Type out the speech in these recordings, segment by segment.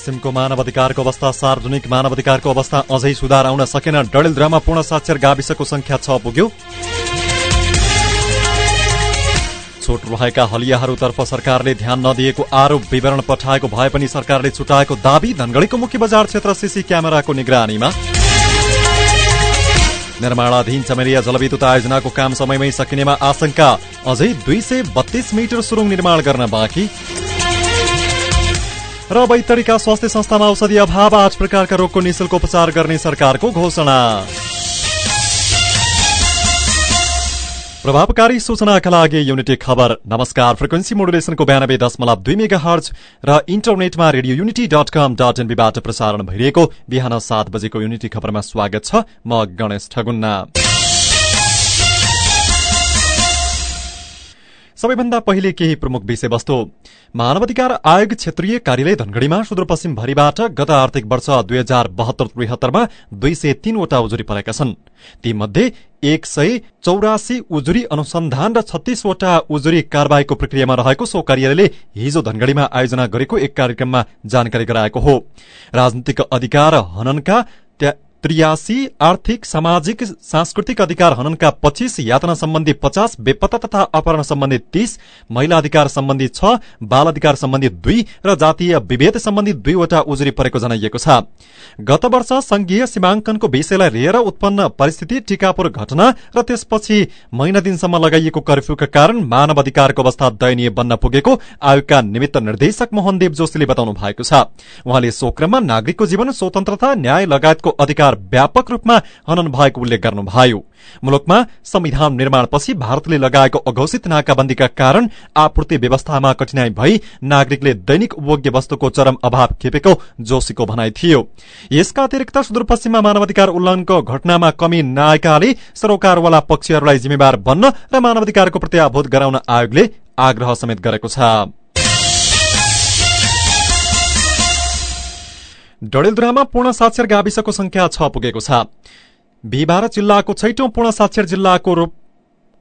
सुदूरपश्चिमको मानवाधिकारको अवस्था सार्वजनिक मानवाधिकारको अवस्था अझै सुधार आउन सकेन। डडेलधुरामा पूर्ण साक्षर गाविसको संख्या छ पुग्यो। छुट रहेका हलियाहरूतर्फ सरकारले ध्यान नदिएको आरोप विवरण पठाएको भए पनि सरकारले छुटाएको दावी धनगढ़ीको मुख्य बजार क्षेत्र सीसी क्यामेराको निगरानीमा। निर्माणाधीन चमेलिया जलविद्युत आयोजनाको काम समयमै सकिनेमा आशंका। अझै दुई सय बत्तीस मिटर सुरुङ निर्माण गर्न बाँकी। र बैतडीका स्वास्थ्य संस्थामा औषधि अभाव आठ प्रकारका रोगको निशुल्क उपचार गर्ने सरकारको घोषणा। प्रभावकारी सूचनाका लागि युनिटी खबर। नमस्कार फ्रिक्वेन्सी मोडुलेसनको बयानब्बे दशमलव दुई मेगा हर्ज र इन्टरनेटमा radio unity dot com dot एनबीबाट प्रसारण भइरहेको बिहान सात बजेको युनिटी खबरमा स्वागत छ। म गणेश ठगुन्ना। सबैभन्दा पहिले केही प्रमुख विषयवस्तु। मानवाधिकार आयोग क्षेत्रीय कार्यालय धनगढ़ीमा सुदूरपश्चिम भरिबाट गत आर्थिक वर्ष दुई हजार बहत्तर त्रिहत्तरमा दुई सय तीनवटा उजुरी परेका छन्। तीमध्ये एक सय चौरासी उजुरी अनुसन्धान र छत्तीसवटा उजुरी कार्यवाहीको प्रक्रियामा रहेको सो कार्यालयले हिजो धनगढ़ीमा आयोजना गरेको एक कार्यक्रममा जानकारी गराएको हो। राजनीतिक अधिकार हननका त्रियासी आर्थिक सामाजिक सांस्कृतिक अधिकार हननका पच्चीस यातना सम्बन्धी पचास बेपत्ता तथा अपहरण सम्बन्धी तीस महिला अधिकार सम्बन्धी छ बाल अधिकार सम्बन्धी दुई र जातीय विभेद सम्बन्धी दुईवटा उजुरी परेको जनाइएको छ। गत वर्ष संघीय सीमाङ्कनको विषयलाई लिएर उत्पन्न परिस्थिति टिकापुर घटना र त्यसपछि महिना दिनसम्म लगाइएको कर्फ्यूका कारण मानव अधिकारको अवस्था दयनीय बन्न पुगेको आयोगका निमित्त निर्देशक मोहनदेव जोशीले बताउनु भएको छ। उहाँले सो नागरिकको जीवन स्वतन्त्रता न्याय लगायतको अधिकार व्यापक रूपमा हनन भएको उल्लेख गर्नुभयो। मुलुकमा संविधान निर्माणपछि भारतले लगाएको अघोषित नाकाबन्दीका कारण आपूर्ति व्यवस्थामा कठिनाई भई नागरिकले दैनिक उपभोग्य वस्तुको चरम अभाव खेपेको जोशीको भनाई थियो। यसका अतिरिक्त सुदूरपश्चिममा मानवाधिकार उल्लंघनको घटनामा कमी नआएकाले सरोकारवाला पक्षहरूलाई जिम्मेवार बन्न र मानवाधिकारको प्रत्याभूत गराउन आयोगले आग्रह समेत गरेको छ। डडेलधुरामा पूर्ण साक्षर गाविसको संख्या छ पुगेको छ। बिहिबार जिल्लाको छैटौं पूर्ण साक्षर जिल्लाको रूप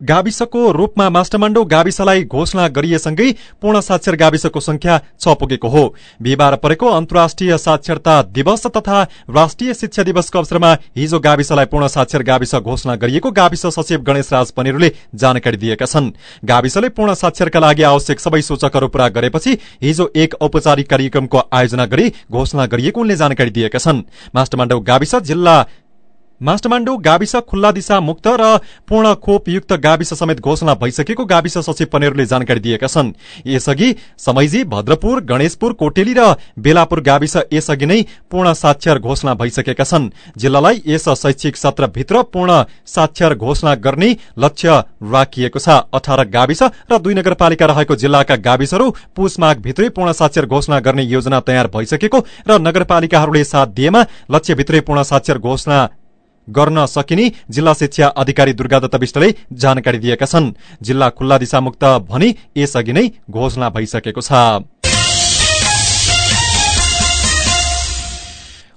गाविसको रूपमा मास्टरमाण्डो गाविसलाई घोषणा गरिएसँगै पूर्ण साक्षर गाविसको संख्या छ पुगेको हो। बिहिबार परेको अन्तर्राष्ट्रिय साक्षरता दिवस तथा राष्ट्रिय शिक्षा दिवसको अवसरमा हिजो गाविसलाई पूर्ण साक्षर गाविस घोषणा गरिएको गाविस सचिव गणेश राज पनिरले जानकारी दिएका छन्। गाविसले पूर्ण साक्षरका लागि आवश्यक सबै सूचकहरू पूरा गरेपछि हिजो एक औपचारिक कार्यक्रमको आयोजना गरी घोषणा गरिएको उनले जानकारी दिएका छन्। मास्टरमाण्डो गाविस जिल्ला मास्टरमाण्डो गाविस खुल्ला दिशा मुक्त र पूर्ण खोपयुक्त गाविस समेत घोषणा भइसकेको गाविस सचिव पनेरूले जानकारी दिएका छन्। यसअघि समैजी भद्रपुर गणेशपुर कोटेली र बेलापुर गाविस यसअघि नै पूर्ण साक्षर घोषणा भइसकेका छन्। जिल्लालाई यस शैक्षिक सत्रभित्र पूर्ण साक्षर घोषणा गर्ने लक्ष्य राखिएको छ। अठार गाविस र दुई नगरपालिका रहेको जिल्लाका गाविसहरू पुष भित्रै पूर्ण साक्षर घोषणा गर्ने योजना तयार भइसकेको र नगरपालिकाहरूले साथ दिएमा लक्ष्यभित्रै पूर्ण साक्षर घोषणा गर्न सकिने जिल्ला शिक्षा अधिकारी दुर्गादत्त विष्टले जानकारी दिएका छन्। जिल्ला खुल्ला दिशामुक्त भनी यसअघि नै घोषणा भइसकेको छ।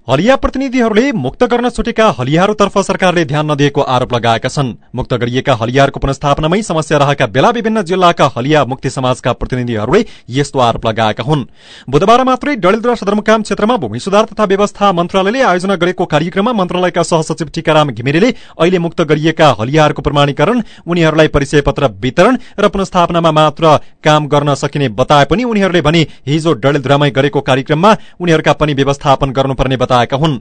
हलिया प्रतिनिधिहरूले मुक्त गर्न छुटेका हलियाहरूतर्फ सरकारले ध्यान नदिएको आरोप लगाएका छन्। मुक्त गरिएका हलियाहरूको पुनस्थापनामै समस्या रहेका बेला विभिन्न जिल्लाका हलिया मुक्ति समाजका प्रतिनिधिहरूले यस्तो आरोप लगाएका हुन्। बुधबार मात्रै डलिद्रा सदरमुकाम क्षेत्रमा भूमि सुधार तथा व्यवस्था मन्त्रालयले आयोजना गरेको कार्यक्रममा मन्त्रालयका सहसचिव टीकाराम घिमिरेले अहिले मुक्त गरिएका हलियाहरूको प्रमाणीकरण उनीहरूलाई परिचय पत्र वितरण र पुनस्थापनामा मात्र काम गर्न सकिने बताए पनि उनीहरूले भने हिजो डलिद्रामै गरेको कार्यक्रममा उनीहरूका पनि व्यवस्थापन गर्नुपर्ने बताएका हुन्।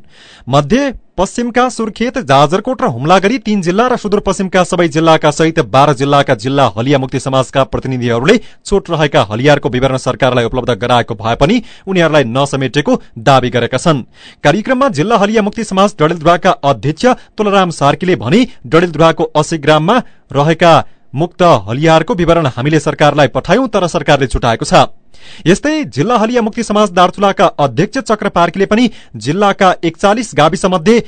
मध्ये पश्चिमका सुर्खेत जाजरकोट र हुम्ला गरी तीन जिल्ला र सुदूरपश्चिमका सबै जिल्लाका सहित बाह्र जिल्लाका जिल्ला हलिया मुक्ति समाजका प्रतिनिधिहरूले छुट रहेका हलियारको विवरण सरकारलाई उपलब्ध गराएको भए पनि उनीहरूलाई नसमेटेको दावी गरेका छन्। कार्यक्रममा जिल्ला हलिया मुक्ति समाज डडेलधुवाका अध्यक्ष तुलराम सार्कीले भने डडेलधुवाको अस्सी ग्राममा रहेका मुक्त हलियारको विवरण हामीले सरकारलाई पठायौं तर सरकारले छुटाएको छ। यस्तै जिल्ला हलिया मुक्ति समाज दार्चुलाका अध्यक्ष चक्र पार्कीले पनि जिल्लाका एकचालिस गाविस मध्ये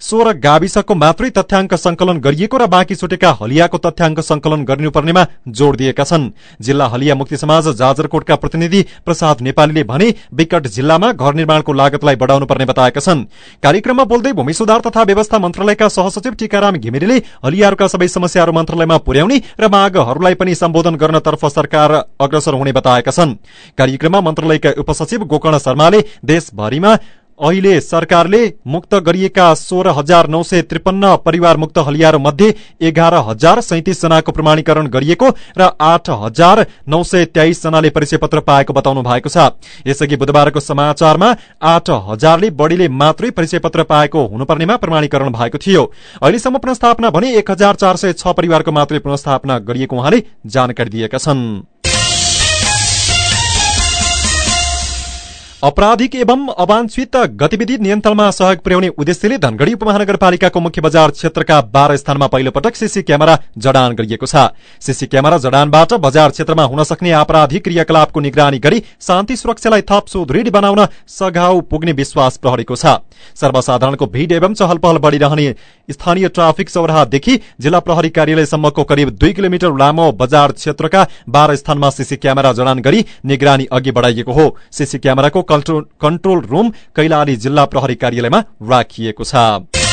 सोह्र गाविसको मात्रै तथ्याङ्क संकलन गरिएको र बाँकी छुटेका हलियाको तथ्याङ्क संकलन गरिनुपर्नेमा जोड़ दिएका छन्। जिल्ला हलिया मुक्ति समाज जाजरकोटका प्रतिनिधि प्रसाद नेपालीले भने विकट जिल्लामा घर निर्माणको लागतलाई बढ़ाउनु पर्ने बताएका छन्। कार्यक्रममा बोल्दै भूमि सुधार तथा व्यवस्था मन्त्रालयका सहसचिव टीकाराम घिमिरेले हलियाहरूका सबै समस्याहरू मन्त्रालयमा पुर्याउने र मागहरूलाई पनि सम्बोधन गर्नतर्फ सरकार अग्रसर हुने बताएका छन्। कार्यक्रममा मन्त्रालयका उपसचिव गोकर्ण शर्माले देशभरिमा अहिले सरकारले मुक्त गरिएका सोह्र हजार नौ सय त्रिपन्न परिवार मुक्त हलियारो मध्ये एघार हजार सैतिस जनाको प्रमाणीकरण गरिएको र आठ हजार नौ सय तेइस जनाले परिचय पत्र पाएको बताउनु भएको छ। यसअघि बुधबारको समाचारमा आठ हजारले बढ़ीले मात्रै परिचय पत्र पाएको हुनुपर्नेमा प्रमाणीकरण भएको थियो। अहिलेसम्म पुनस्थापना भने एक हजार चार सय छ परिवारको मात्रै पुनस्थापना गरिएको उहाँले जानकारी दिएका छन्। अपराधिक एवं अवांछित गतिविधि नियन्त्रणमा सहयोग पुर्याउने उद्देश्यले धनगढ़ी उपमहानगरपालिकाको मुख्य बजार क्षेत्रका बाह्र स्थानमा पहिलो पटक सीसी क्यामेरा जडान गरिएको छ। सीसी क्यामेरा जडानबाट बजार क्षेत्रमा हुन सक्ने आपराधिक क्रियाकलापको निगरानी गरी शान्ति सुरक्षालाई थप सुदृढ बनाउन सघाउ पुग्ने विश्वास प्रहरीको छ। सर्वसाधारणको भीड़ एवं चहल पहल बढ़िरहने स्थानीय ट्राफिक चौराहादेखि जिल्ला प्रहरी कार्यालयसम्मको करिब दुई किलोमिटर लामो बजार क्षेत्रका बाह्र स्थानमा सीसी क्यामेरा जडान गरी निगरानी अघि बढ़ाइएको हो। सीसी क्यामेराको कन्ट्रोल रूम कैलाली जिल्ला प्रहरी कार्यालयमा राखिएको छ।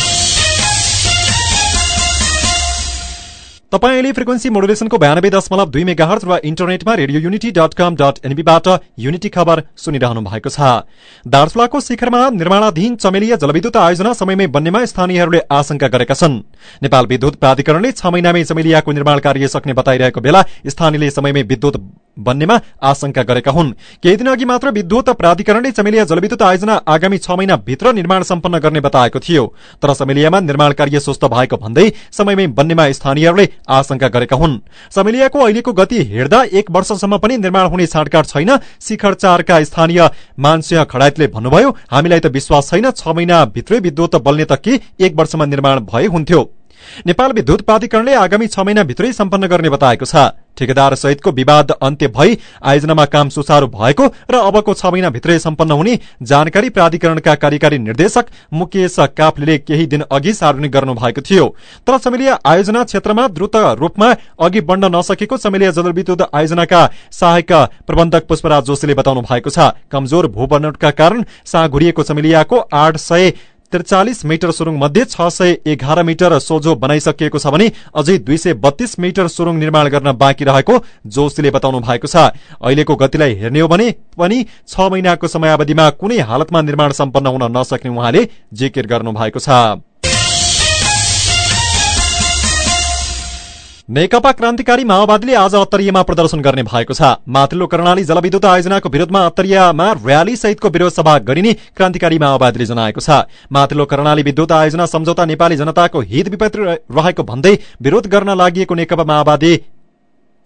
तपाईँले फ्रिक्वेन्सी मोडुलेसनको बयानब्बे दशमलव दुई मेगा हर्च वा इन्टरनेटमा radio unity dot com dot एनबीबाट unity खबर सुनिरहनु भएको छ। दार्चुलाको शिखरमा निर्माणाधीन चमेलिया जलविद्युत आयोजना समयमै बन्नेमा स्थानीयहरूले आशंका गरेका छन्। नेपाल विद्युत प्राधिकरणले छ महिनामै चमेलियाको निर्माण कार्य सक्ने बताइरहेको बेला स्थानीयले समयमै विद्युत बन्नेमा आशंका गरेका हुन्। केही दिन अघि मात्र विद्युत प्राधिकरणले चमेलिया जलविद्युत आयोजना आगामी छ महिनाभित्र निर्माण सम्पन्न गर्ने बताएको थियो। तर चमेलियामा निर्माण कार्य सुस्त भएको भन्दै समयमै बन्नेमा स्थानीयहरूले आशंका गरेका हुन्। चमेलियाको अहिलेको गति हेर्दा एक वर्षसम्म पनि निर्माण हुने छाँटकाट छैन। शिखर चारका स्थानीय मानसिंह खडायतले भन्नुभयो हामीलाई त विश्वास छैन। छ महिनाभित्रै विद्युत बल्ने त के एक वर्षमा निर्माण भए हुन्थ्यो। नेपाल विद्युत प्राधिकरणले आगामी छ महिनाभित्रै सम्पन्न गर्ने बताएको छ। ठेकेदार सहितको विवाद अन्त्य भई आयोजनामा काम सुचारू भएको र अबको छ महिनाभित्रै सम्पन्न हुने जानकारी प्राधिकरणका कार्यकारी निर्देशक मुकेश काफले केही दिन अघि सार्वजनिक गर्नु भएको थियो। तर चमेलिया आयोजना क्षेत्रमा द्रुत रूपमा अघि बढ़न नसकेको चमेलिया जलविद्युत आयोजनाका सहायक प्रबन्धक पुष्पराज जोशीले बताउनु भएको छ। कमजोर भूबनोटका कारण साँघुरिएको चमेलियाको आठ सय त्रिचालिस मिटर सुरुङ मध्ये छ सय एघार मिटर सोझो बनाइसकिएको छ भने अझै दुई सय बत्तीस मिटर सुरुङ निर्माण गर्न बाँकी रहेको जोशीले बताउनु भएको छ। अहिलेको गतिलाई हेर्ने हो भने पनि छ महिनाको समयावधिमा कुनै हालतमा निर्माण सम्पन्न हुन नसक्ने उहाँले जिकिर गर्नु भएको छ। नेकपा क्रान्तिकारी माओवादीले आज अत्तरियामा प्रदर्शन गर्ने भएको छ। माथिल्लो कर्णाली जलविद्युत आयोजनाको विरोधमा अत्तरियामा र्याली सहितको विरोध सभा गरिने क्रान्तिकारी माओवादीले जनाएको छ। माथिल्लो कर्णाली विद्युत आयोजना सम्झौता नेपाली जनताको हित विपरीत रहेको भन्दै विरोध गर्न लागि नेकपा माओवादी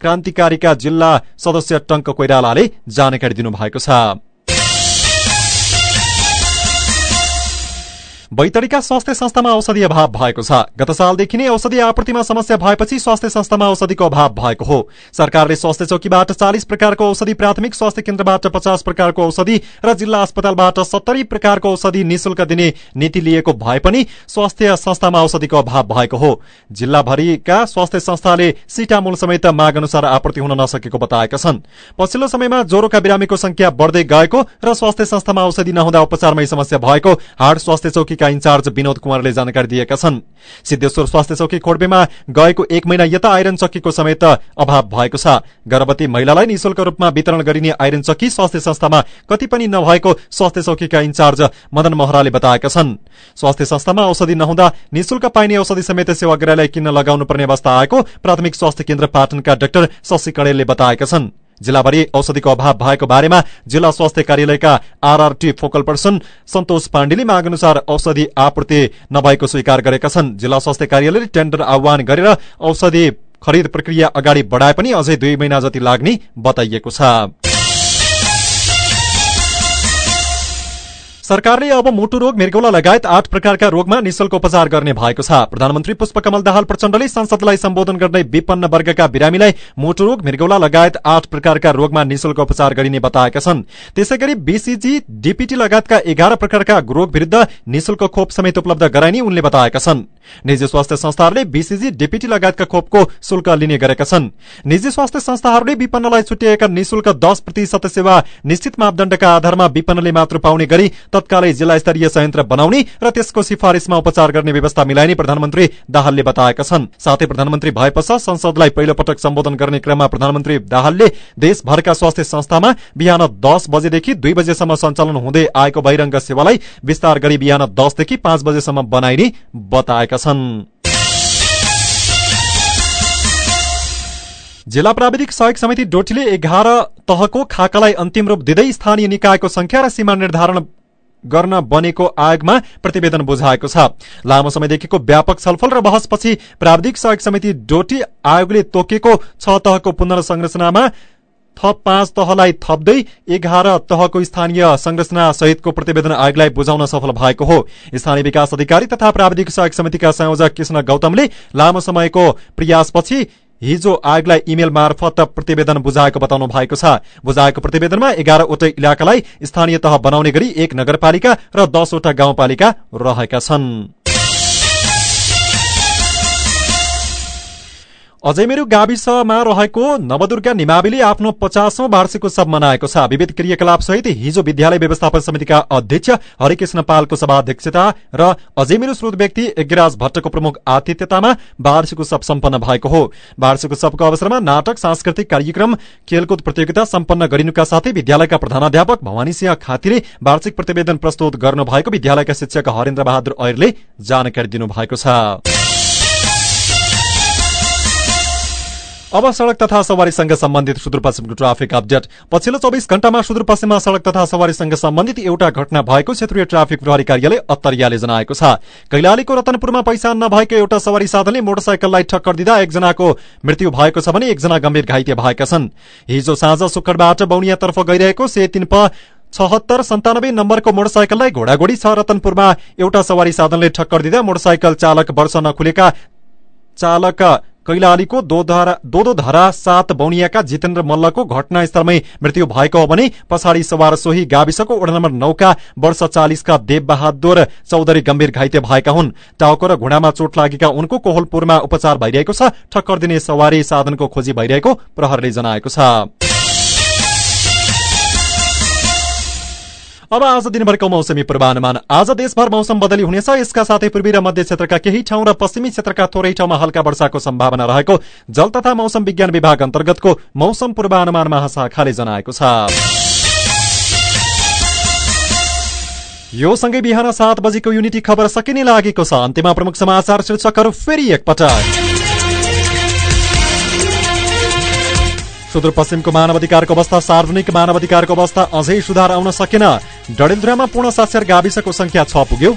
क्रान्तिकारीका जिल्ला सदस्य टंक कोइरालाले जानकारी दिनुभएको छ। बैतडीका स्वास्थ्य संस्थामा औषधि अभाव भएको छ। गत सालदेखि नै औषधि आपूर्तिमा समस्या भएपछि स्वास्थ्य संस्थामा औषधिको अभाव भएको हो। सरकारले स्वास्थ्य चौकीबाट चालिस प्रकारको औषधि प्राथमिक स्वास्थ्य केन्द्रबाट पचास प्रकारको औषधि र जिल्ला अस्पतालबाट सत्तरी प्रकारको औषधि निशुल्क दिने नीति लिएको भए पनि स्वास्थ्य संस्थामा औषधिको अभाव भएको हो। जिल्लाभरिका स्वास्थ्य संस्थाले सिटामूल समेत माग अनुसार आपूर्ति हुन नसकेको बताएका छन्। पछिल्लो समयमा ज्वरोका बिरामीको संख्या बढ़दै गएको र स्वास्थ्य संस्थामा औषधि नहुँदा उपचारमै समस्या भएको हार्ड स्वास्थ्य चौकी चौकीका इन्चार्ज विनोद कुमारले जानकारी दिएका छन्। सिद्धेश्वर स्वास्थ्य चौकी खोडबेमा गएको एक महिना यता आइरन चक्कीको समेत अभाव भएको छ। गर्भवती महिलालाई निशुल्क रूपमा वितरण गरिने आइरन चक्की स्वास्थ्य संस्थामा कति पनि नभएको स्वास्थ्य चौकीका इन्चार्ज मदन महराले बताएका छन्। स्वास्थ्य संस्थामा औषधि नहुँदा निशुल्क पाइने औषधि समेत सेवाग्राहीलाई किन्न लगाउनु पर्ने अवस्था आएको प्राथमिक स्वास्थ्य केन्द्र पाटनका डाक्टर शशि कणेलले बताएका छन्। जिल्लाभरि औषधिको अभाव भएको बारेमा जिल्ला स्वास्थ्य कार्यालयका आरआरटी फोकल पर्सन सन्तोष पाण्डेले माग अनुसार औषधि आपूर्ति नभएको स्वीकार गरेका छन्। जिल्ला स्वास्थ्य कार्यालयले टेन्डर आह्वान गरेर औषधि खरिद प्रक्रिया अगाडि बढाए पनि अझै दुई महिना जति लाग्ने बताइएको छ। सरकारले अब मुटु रोग मृगौला लगायत आठ प्रकारका रोगमा निशुल्क उपचार गर्ने भएको छ। प्रधानमन्त्री पुष्पकमल दाहाल प्रचण्डले संसदलाई सम्बोधन गर्दै विपन्न वर्गका बिरामीलाई मुटु रोग मृगौला लगायत आठ प्रकारका रोगमा निशुल्क उपचार गरिने बताएका छन्। त्यसै गरी बीसीजी डीपीटी लगायतका एघार प्रकारका रोग विरूद्ध निशुल्क खोप समेत उपलब्ध गराइने उनले बताएका छन्। निजी स्वास्थ्य संस्थाहरूले बीसीजी डीपीटी लगायतका खोपको शुल्क लिने गरेका छन्। निजी स्वास्थ्य संस्थाहरूले विपन्नलाई छुट्याएका निशुल्क दश प्रतिशत सेवा निश्चित मापदण्डका आधारमा विपन्नले मात्र पाउने गरी तत्कालै जिल्ला स्तरीय संयन्त्र बनाउने र त्यसको सिफारिशमा उपचार गर्ने व्यवस्था मिलाइने प्रधानमन्त्री दाहालले बताएका छन्। साथै प्रधानमन्त्री भए पश्चात संसदलाई पहिलो पटक सम्बोधन गर्ने क्रममा प्रधानमन्त्री दाहालले देशभरका स्वास्थ्य संस्थामा बिहान दस बजेदेखि दुई बजेसम्म सञ्चालन हुँदै आएको बहिरंग सेवालाई विस्तार गरी बिहान दसदेखि पाँच बजेसम्म बनाइने बताएका छन् जिल्ला प्राविधिक सहयोग समिति डोटीले एघार तहको खाकालाई अन्तिम रूप दिँदै स्थानीय निकायको संख्या र सीमा निर्धारण गर्न बनेको आयोगमा प्रतिवेदन बुझाएको छ। लामो समयदेखिको व्यापक छलफल र बहसपछि प्राविधिक सहयोग समिति डोटी आयोगले तोकेको छ तहको पुनर्संरचनामा थप पाँच तहलाई थप्दै एघार तहको स्थानीय संरचना सहितको प्रतिवेदन आयोगलाई बुझाउन सफल भएको हो। स्थानीय विकास अधिकारी तथा प्राविधिक सहयोग समितिका संयोजक कृष्ण गौतमले लामो समयको प्रयासपछि हिजो आयोगलाई इमेल मार्फत प्रतिवेदन बुझाएको बताउनु भएको छ। बुझाएको प्रतिवेदनमा एघारवटै इलाकालाई स्थानीय तह बनाउने गरी एक नगरपालिका र दसवटा गाउँपालिका रहेका छन्। अजयमेरु गाविसमा रहेको नवदुर्गा निमाविले आफ्नो पचासौं वार्षिक उत्सव मनाएको छ। विविध क्रियाकलाप सहित हिजो विद्यालय व्यवस्थापन समितिका अध्यक्ष हरिकृष्ण पालको सभाध्यक्षता र अजयमेरु स्रोत व्यक्ति यज्ञराज भट्टको प्रमुख आतिथ्यतामा वार्षिक उत्सव सम्पन्न भएको हो। वार्षिक उत्सवको अवसरमा नाटक सांस्कृतिक कार्यक्रम खेलकुद प्रतियोगिता सम्पन्न गरिनुका साथै विद्यालयका प्रधानाध्यापक भवानी सिंह खातीले वार्षिक प्रतिवेदन प्रस्तुत गर्नुभएको विद्यालयका शिक्षक हरेन्द्र बहादुर ऐरले जानकारी दिनुभएको छ। अब सड़क तथा सवारीसँग सम्बन्धित सुदूरपश्चिमको ट्राफिक अपडेट। पछिल्लो चौबिस घण्टामा सुदूरपश्चिममा सड़क तथा सवारीसँग सम्बन्धित एउटा घटना भएको क्षेत्रीय ट्राफिक प्रहरी कार्यालय अत्तरियाले जनाएको छ। कैलालीको रतनपुरमा पैसा नभएको एउटा सवारी साधनले मोटरसाइकललाई ठक्कर दिँदा एकजनाको मृत्यु भएको छ भने एकजना गम्भीर घाइते भएका छन्। हिजो साँझ सुक्खरबाट बौनियातर्फ गइरहेको से तीन प छहत्तर सन्तानब्बे नम्बरको मोटरसाइकललाई घोडाघोडी छ रतनपुरमा एउटा सवारी साधनले ठक्कर दिँदा मोटरसाइकल चालक वर्ष नखुलेका चालक कैलालीको दोदो धरा सात बौनियाका जितेन्द्र मल्लको घटनास्थलमै मृत्यु भएको हो भने पछाडि सवार सोही गाविसको वडा नम्बर नौका वर्ष चालिसका देवबहादुर चौधरी गम्भीर घाइते भएका हुन्। टाउको र घुँडामा चोट लागेका उनको कोहलपुरमा उपचार भइरहेको छ। ठक्कर दिने सवारी साधनको खोजी भइरहेको प्रहरले जनाएको छ। अब आज दिनभरको मौसमी पूर्वानुमान। आज देशभर मौसम बदली हुनेछ यसका साथै पूर्वी र मध्य क्षेत्रका केही ठाउँ र पश्चिमी क्षेत्रका थोरै ठाउँमा हल्का वर्षाको सम्भावना रहेको जल तथा मौसम विज्ञान विभाग अन्तर्गतको मौसम पूर्वानुमान महाशाखाले जनाएको छ। यो सँगै बिहान सात बजेको युनिटी खबर सकिने लागेको छ। अन्त्यमा प्रमुख समाचार शीर्षकहरू फेरि एकपटक। सुदूरपश्चिमको मानवाधिकारको अवस्था सार्वजनिक मानवाधिकारको अवस्था अझै सुधार आउन सकेन। डडेलधुरामा पूर्ण साक्षर गाविसको संख्या छ पुग्यो।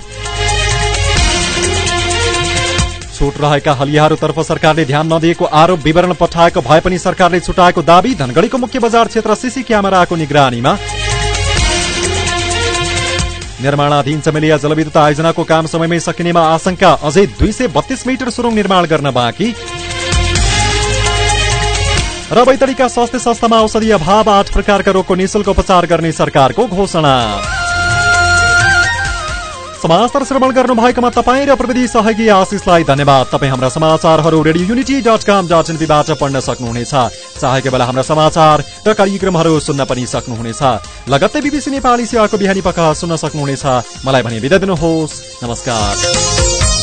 छुट रहेका हलियाहरूतर्फ सरकारले ध्यान नदिएको आरोप विवरण पठाएको भए पनि सरकारले छुटाएको दावी धनगढ़ीको मुख्य बजार क्षेत्र सिसी क्यामेराको निगरानीमा। निर्माणाधीन चमेलिया जलविद्युत आयोजनाको काम समयमै सकिनेमा आशंका। अझै दुई सय बत्तीस मिटर सुरुङ निर्माण गर्न बाँकी। र बैतडीका स्वास्थ्य संस्थामा औषधि अभाव आठ प्रकारका रोगको निशुल्क उपचार गर्ने सरकारको घोषणा। समाचार श्रवण गर्नु भएकोमा तपाईँ र प्रविधि सहयोगी आशिषलाई धन्यवाद। तपाईँ हाम्रा समाचारहरू radio unity dot com dot एनपीबाट पढ्न सक्नुहुनेछ। चाहेको बेला हाम्रा समाचार र कार्यक्रमहरू सुन्न पनि सक्नुहुनेछ। लगत्तै बिबिसी नेपाली सेवाको बिहानी पख सुन्न सक्नुहुनेछ। मलाई भने बिदा दिनुहोस्। नमस्कार।